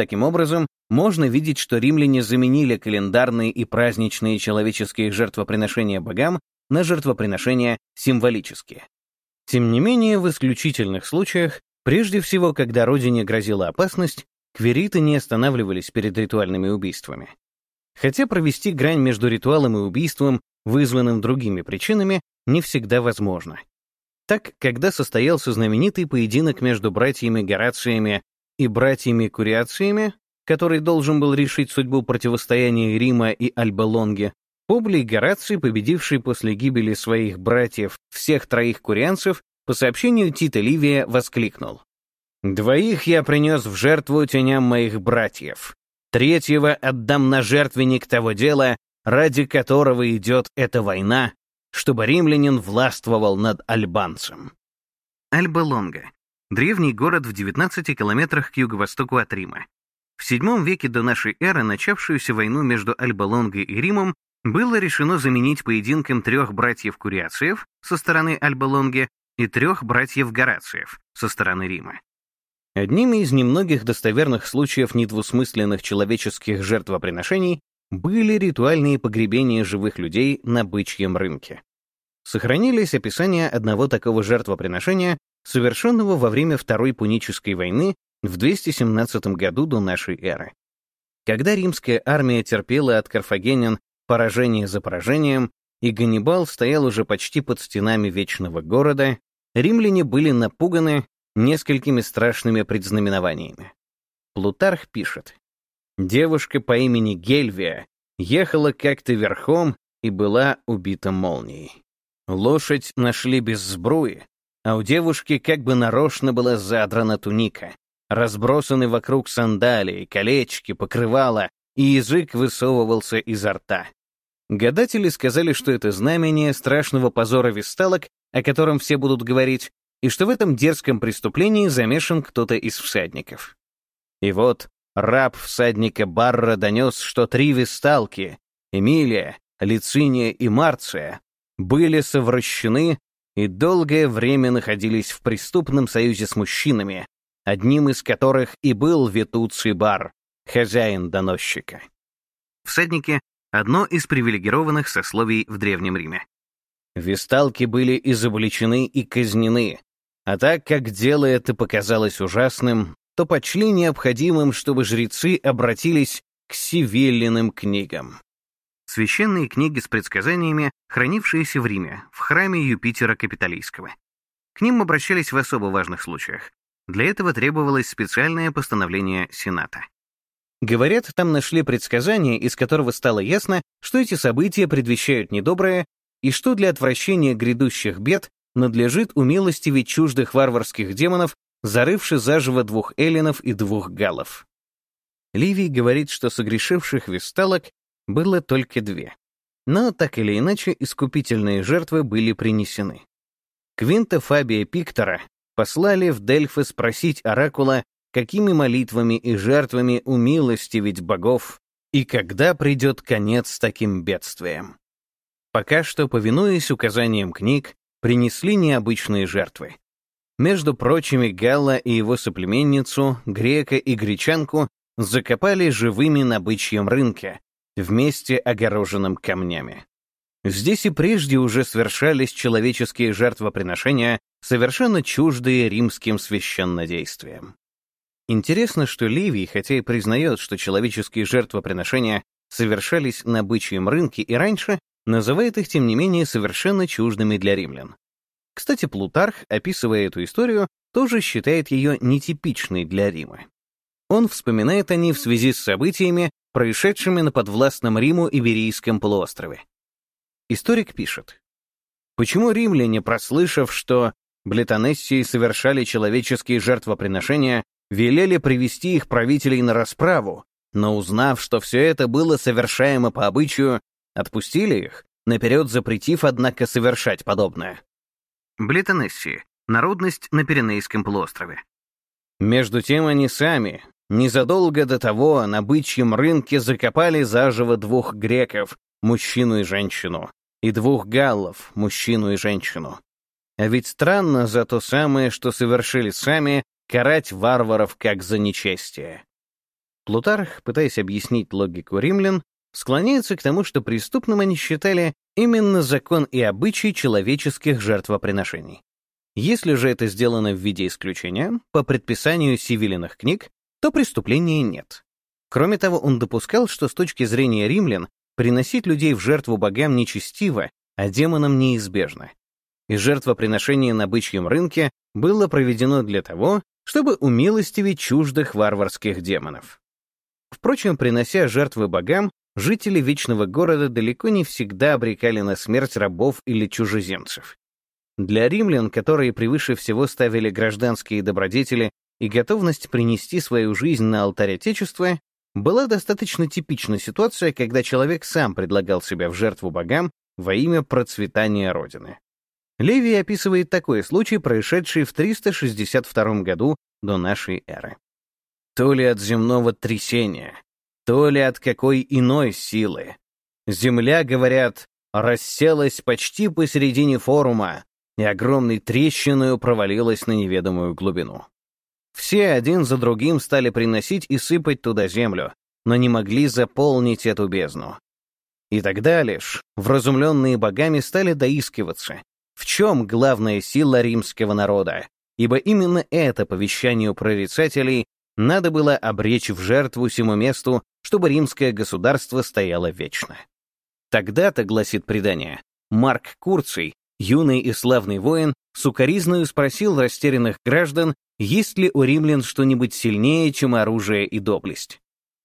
Таким образом, можно видеть, что римляне заменили календарные и праздничные человеческие жертвоприношения богам на жертвоприношения символические. Тем не менее, в исключительных случаях, прежде всего, когда родине грозила опасность, квериты не останавливались перед ритуальными убийствами. Хотя провести грань между ритуалом и убийством, вызванным другими причинами, не всегда возможно. Так, когда состоялся знаменитый поединок между братьями Горациями и братьями Куриациями, который должен был решить судьбу противостояния Рима и Альба-Лонги, Публий Гораций, победивший после гибели своих братьев всех троих курианцев, по сообщению Тита Ливия воскликнул. «Двоих я принес в жертву теням моих братьев. Третьего отдам на жертвенник того дела, ради которого идет эта война, чтобы римлянин властвовал над альбанцем. Альба-Лонга — древний город в 19 километрах к юго-востоку от Рима. В VII веке до нашей эры начавшуюся войну между Альба-Лонгой и Римом было решено заменить поединком трех братьев-куриациев со стороны Альба-Лонги и трех братьев-горациев со стороны Рима. Одними из немногих достоверных случаев недвусмысленных человеческих жертвоприношений были ритуальные погребения живых людей на бычьем рынке. Сохранились описания одного такого жертвоприношения, совершенного во время Второй Пунической войны в 217 году до нашей эры. Когда римская армия терпела от карфагенян поражение за поражением, и Ганнибал стоял уже почти под стенами Вечного города, римляне были напуганы несколькими страшными предзнаменованиями. Плутарх пишет, Девушка по имени Гельвия ехала как-то верхом и была убита молнией. Лошадь нашли без сбруи, а у девушки как бы нарочно была задрана туника, разбросаны вокруг сандалии, колечки, покрывала, и язык высовывался изо рта. Гадатели сказали, что это знамение страшного позора висталок, о котором все будут говорить, и что в этом дерзком преступлении замешан кто-то из всадников. И вот Раб всадника Барра донес, что три висталки — Эмилия, Лициния и Марция — были совращены и долгое время находились в преступном союзе с мужчинами, одним из которых и был Витуций Бар, хозяин доносчика. Всадники — одно из привилегированных сословий в Древнем Риме. Висталки были изобличены и казнены, а так как дело это показалось ужасным, то почли необходимым, чтобы жрецы обратились к сивелliным книгам. Священные книги с предсказаниями, хранившиеся в Риме, в храме Юпитера Капитолийского. К ним обращались в особо важных случаях. Для этого требовалось специальное постановление Сената. Говорят, там нашли предсказание, из которого стало ясно, что эти события предвещают недоброе и что для отвращения грядущих бед надлежит умилостивить чуждых варварских демонов зарывший заживо двух эллинов и двух галлов. Ливий говорит, что согрешивших весталок было только две. Но, так или иначе, искупительные жертвы были принесены. Квинта Фабия Пиктора послали в Дельфы спросить Оракула, какими молитвами и жертвами умилостивить богов и когда придет конец таким бедствиям. Пока что, повинуясь указаниям книг, принесли необычные жертвы. Между прочими, Галла и его соплеменницу, грека и гречанку, закопали живыми на бычьем рынке, вместе огороженным камнями. Здесь и прежде уже совершались человеческие жертвоприношения, совершенно чуждые римским священнодействиям. Интересно, что Ливий, хотя и признает, что человеческие жертвоприношения совершались на бычьем рынке и раньше, называет их, тем не менее, совершенно чуждыми для римлян. Кстати, Плутарх, описывая эту историю, тоже считает ее нетипичной для Рима. Он вспоминает о ней в связи с событиями, происшедшими на подвластном Риму Иберийском полуострове. Историк пишет, «Почему римляне, прослышав, что блетонессии совершали человеческие жертвоприношения, велели привести их правителей на расправу, но узнав, что все это было совершаемо по обычаю, отпустили их, наперед запретив, однако, совершать подобное?» Блитонессии — народность на Пиренейском полуострове. Между тем они сами, незадолго до того, на бычьем рынке закопали заживо двух греков, мужчину и женщину, и двух галлов, мужчину и женщину. А ведь странно за то самое, что совершили сами, карать варваров как за нечестие. Плутарх, пытаясь объяснить логику римлян, склоняется к тому, что преступным они считали именно закон и обычаи человеческих жертвоприношений. Если же это сделано в виде исключения, по предписанию сивилиных книг, то преступления нет. Кроме того, он допускал, что с точки зрения римлян приносить людей в жертву богам нечестиво, а демонам неизбежно. И жертвоприношение на бычьем рынке было проведено для того, чтобы умилостивить чуждых варварских демонов. Впрочем, принося жертвы богам, жители Вечного Города далеко не всегда обрекали на смерть рабов или чужеземцев. Для римлян, которые превыше всего ставили гражданские добродетели и готовность принести свою жизнь на алтарь Отечества, была достаточно типична ситуация, когда человек сам предлагал себя в жертву богам во имя процветания Родины. Левий описывает такой случай, происшедший в 362 году до нашей эры. То ли от земного трясения, то ли от какой иной силы. Земля, говорят, расселась почти посередине форума и огромной трещиною провалилась на неведомую глубину. Все один за другим стали приносить и сыпать туда землю, но не могли заполнить эту бездну. И тогда лишь вразумленные богами стали доискиваться, в чем главная сила римского народа, ибо именно это, по вещанию прорицателей, надо было обречь в жертву всему месту, чтобы римское государство стояло вечно. Тогда-то, гласит предание, Марк Курций, юный и славный воин, сукоризною спросил растерянных граждан, есть ли у римлян что-нибудь сильнее, чем оружие и доблесть.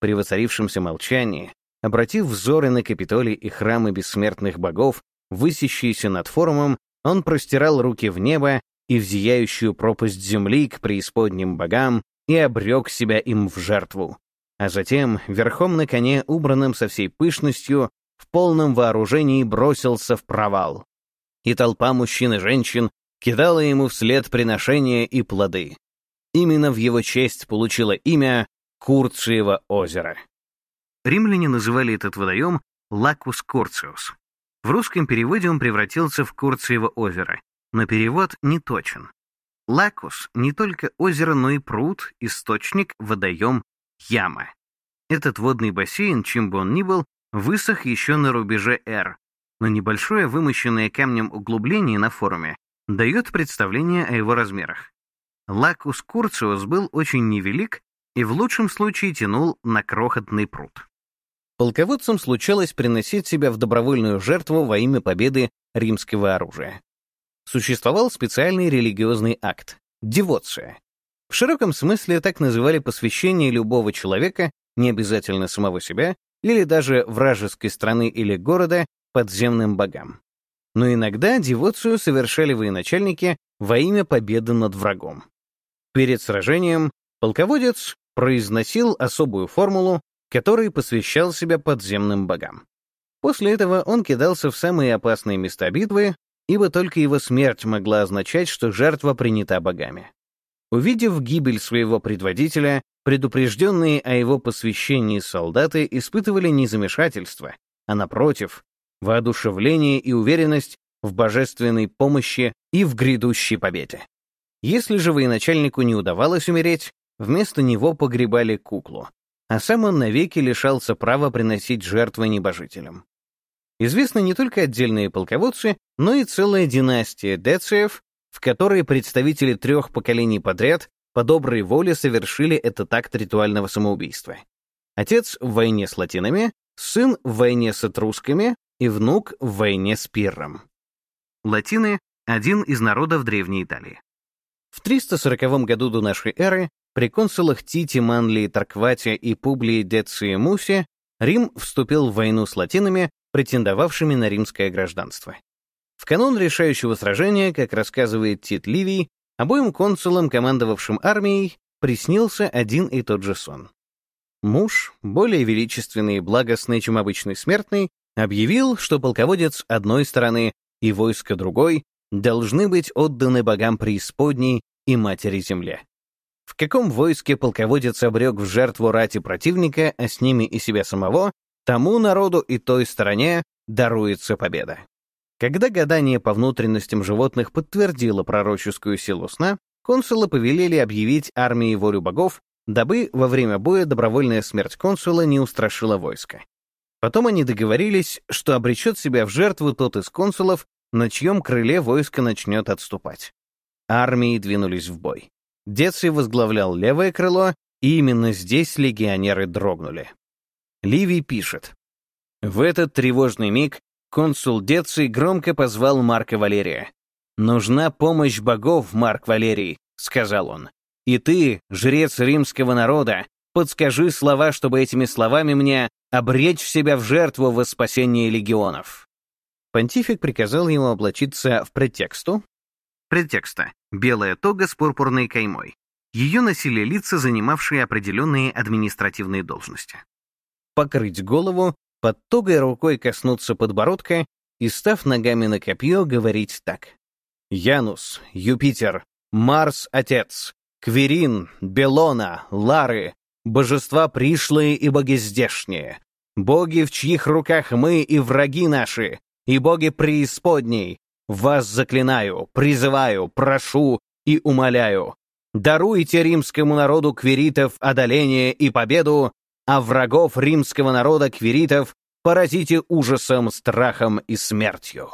При воцарившемся молчании, обратив взоры на Капитолий и храмы бессмертных богов, высящиеся над форумом, он простирал руки в небо и в зияющую пропасть земли к преисподним богам и обрек себя им в жертву. А затем, верхом на коне, убранным со всей пышностью, в полном вооружении бросился в провал. И толпа мужчин и женщин кидала ему вслед приношения и плоды. Именно в его честь получило имя Курциево озеро. Римляне называли этот водоем Лакус Курциус. В русском переводе он превратился в Курциево озеро, но перевод не точен. Лакус — не только озеро, но и пруд, источник, водоем, яма. Этот водный бассейн, чем бы он ни был, высох еще на рубеже R, но небольшое вымощенное камнем углубление на форуме дает представление о его размерах. Лакус Курциус был очень невелик и в лучшем случае тянул на крохотный пруд. Полководцам случалось приносить себя в добровольную жертву во имя победы римского оружия существовал специальный религиозный акт — девоция. В широком смысле так называли посвящение любого человека, не обязательно самого себя, или даже вражеской страны или города, подземным богам. Но иногда девоцию совершали военачальники во имя победы над врагом. Перед сражением полководец произносил особую формулу, которой посвящал себя подземным богам. После этого он кидался в самые опасные места битвы, ибо только его смерть могла означать, что жертва принята богами. Увидев гибель своего предводителя, предупрежденные о его посвящении солдаты испытывали не замешательство, а напротив, воодушевление и уверенность в божественной помощи и в грядущей победе. Если же военачальнику не удавалось умереть, вместо него погребали куклу, а сам он навеки лишался права приносить жертвы небожителям. Известны не только отдельные полководцы, но и целая династия Дециев, в которой представители трех поколений подряд по доброй воле совершили этот акт ритуального самоубийства. Отец в войне с латинами, сын в войне с этрусками и внук в войне с Пирром. Латины — один из народов Древней Италии. В 340 году до нашей эры при консулах Тите, Манлии, Тарквате и Публии Деции Мусе Рим вступил в войну с латинами претендовавшими на римское гражданство. В канун решающего сражения, как рассказывает Тит Ливий, обоим консулам, командовавшим армией, приснился один и тот же сон. Муж, более величественный и благостный, чем обычный смертный, объявил, что полководец одной стороны и войско другой должны быть отданы богам преисподней и матери земле. В каком войске полководец обрек в жертву рати противника, а с ними и себя самого, тому народу и той стороне даруется победа. Когда гадание по внутренностям животных подтвердило пророческую силу сна, консулы повелели объявить армии волю богов дабы во время боя добровольная смерть консула не устрашила войска. Потом они договорились, что обречет себя в жертву тот из консулов, на чьем крыле войско начнет отступать. Армии двинулись в бой. Деций возглавлял левое крыло, и именно здесь легионеры дрогнули. Ливий пишет. В этот тревожный миг консул Деций громко позвал Марка Валерия. «Нужна помощь богов, Марк Валерий», — сказал он. «И ты, жрец римского народа, подскажи слова, чтобы этими словами мне обречь себя в жертву во спасение легионов». Понтифик приказал ему облачиться в претексту. Претекста — белая тога с пурпурной каймой. Ее носили лица, занимавшие определенные административные должности. Покрыть голову, под тогой рукой коснуться подбородка и, став ногами на копье, говорить так. «Янус, Юпитер, Марс — Отец, Кверин, Белона, Лары, божества пришлые и боги здешние, боги, в чьих руках мы и враги наши, и боги преисподней, вас заклинаю, призываю, прошу и умоляю. Даруйте римскому народу кверитов одоление и победу, а врагов римского народа кверитов поразите ужасом, страхом и смертью.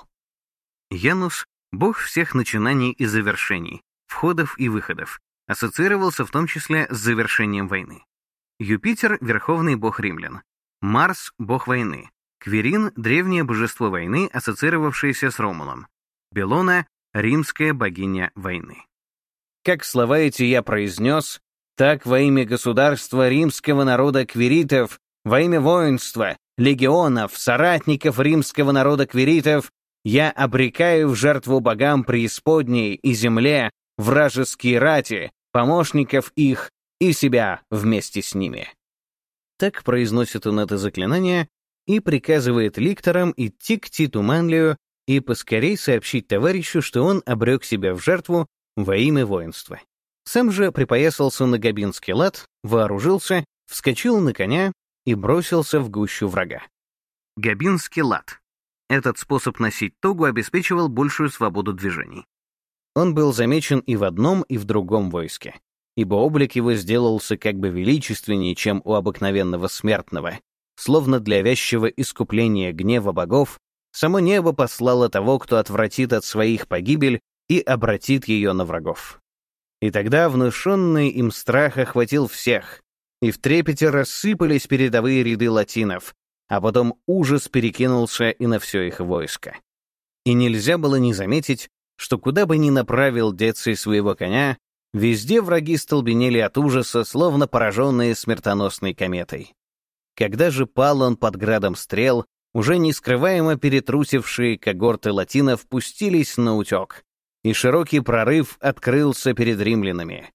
Янус — бог всех начинаний и завершений, входов и выходов, ассоциировался в том числе с завершением войны. Юпитер — верховный бог римлян, Марс — бог войны, Кверин — древнее божество войны, ассоциировавшееся с Ромулом. Белона — римская богиня войны. Как слова эти я произнес, так во имя государства римского народа кверитов, во имя воинства, легионов, соратников римского народа кверитов, я обрекаю в жертву богам преисподней и земле вражеские рати, помощников их и себя вместе с ними. Так произносит он это заклинание, и приказывает ликторам идти к Титу Манлию и поскорей сообщить товарищу, что он обрек себя в жертву во имя воинства. Сам же припоясался на габинский лад, вооружился, вскочил на коня и бросился в гущу врага. Габинский лад. Этот способ носить тогу обеспечивал большую свободу движений. Он был замечен и в одном, и в другом войске, ибо облик его сделался как бы величественнее, чем у обыкновенного смертного, Словно для вязчего искупления гнева богов, само небо послало того, кто отвратит от своих погибель и обратит ее на врагов. И тогда внушенный им страх охватил всех, и в трепете рассыпались передовые ряды латинов, а потом ужас перекинулся и на все их войско. И нельзя было не заметить, что куда бы ни направил Деций своего коня, везде враги столбенели от ужаса, словно пораженные смертоносной кометой. Когда же пал он под градом стрел, уже нескрываемо перетрусившие когорты латинов пустились на утек, и широкий прорыв открылся перед римлянами.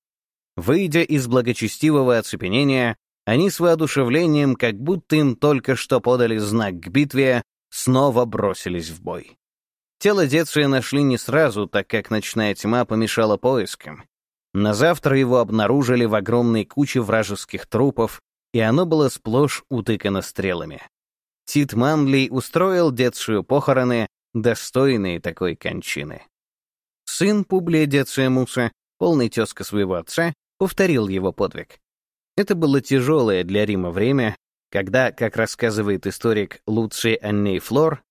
Выйдя из благочестивого оцепенения, они с воодушевлением, как будто им только что подали знак к битве, снова бросились в бой. Тело Деция нашли не сразу, так как ночная тьма помешала поискам. На завтра его обнаружили в огромной куче вражеских трупов, и оно было сплошь утыкано стрелами. Тит Манлей устроил детскую похороны, достойные такой кончины. Сын Публия Деция Муса, полный тезка своего отца, повторил его подвиг. Это было тяжелое для Рима время, когда, как рассказывает историк Луций Анней Флор,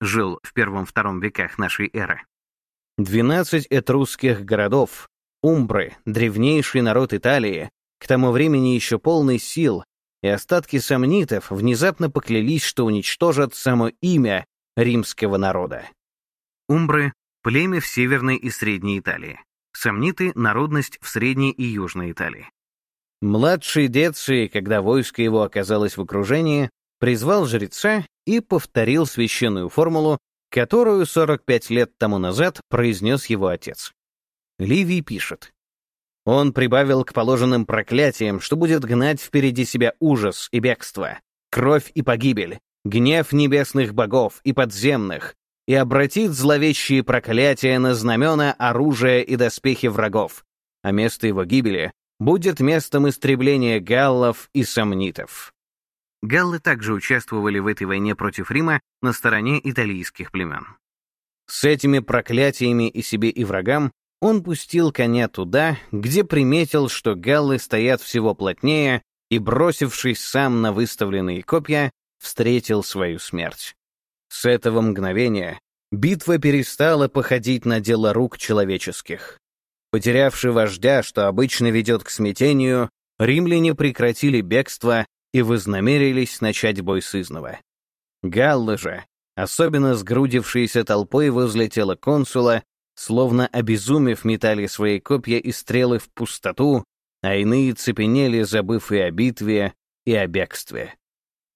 жил в первом-втором веках нашей эры, 12 этрусских городов, Умбры, древнейший народ Италии, к тому времени еще полный сил, и остатки сомнитов внезапно поклялись, что уничтожат само имя римского народа. Умбры — племя в Северной и Средней Италии. Сомниты — народность в Средней и Южной Италии. Младший Деций, когда войско его оказалось в окружении, призвал жреца и повторил священную формулу, которую 45 лет тому назад произнес его отец. Ливий пишет. Он прибавил к положенным проклятиям, что будет гнать впереди себя ужас и бегство, кровь и погибель, гнев небесных богов и подземных, и обратит зловещие проклятия на знамена, оружие и доспехи врагов, а место его гибели будет местом истребления галлов и сомнитов. Галлы также участвовали в этой войне против Рима на стороне италийских племен. С этими проклятиями и себе и врагам он пустил коня туда, где приметил, что галлы стоят всего плотнее, и, бросившись сам на выставленные копья, встретил свою смерть. С этого мгновения битва перестала походить на дело рук человеческих. Потерявши вождя, что обычно ведет к смятению, римляне прекратили бегство и вознамерились начать бой сызново. Галлы же, особенно сгрудившиеся толпой возле тела консула, словно обезумев метали свои копья и стрелы в пустоту, а иные цепенели, забыв и о битве, и о бегстве.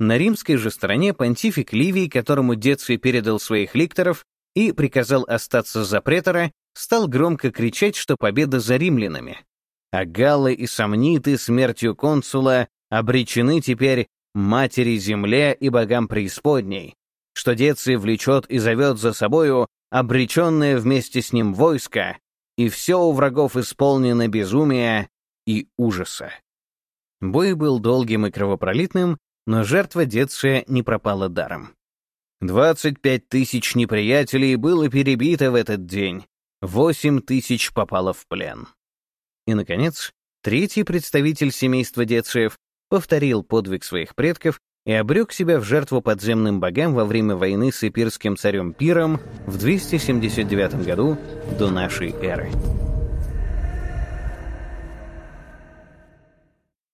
На римской же стороне понтифик Ливий, которому Деций передал своих ликторов и приказал остаться за претора, стал громко кричать, что победа за римлянами. А галлы и сомниты смертью консула обречены теперь матери земле и богам преисподней, что Деций влечет и зовет за собою обреченное вместе с ним войско, и все у врагов исполнено безумия и ужаса. Бой был долгим и кровопролитным, но жертва Деция не пропала даром. 25 тысяч неприятелей было перебито в этот день, 8 тысяч попало в плен. И, наконец, третий представитель семейства Дециев повторил подвиг своих предков и обрек себя в жертву подземным богам во время войны с эпирским царем Пиром в 279 году до нашей эры.